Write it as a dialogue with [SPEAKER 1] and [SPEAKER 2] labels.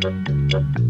[SPEAKER 1] Musik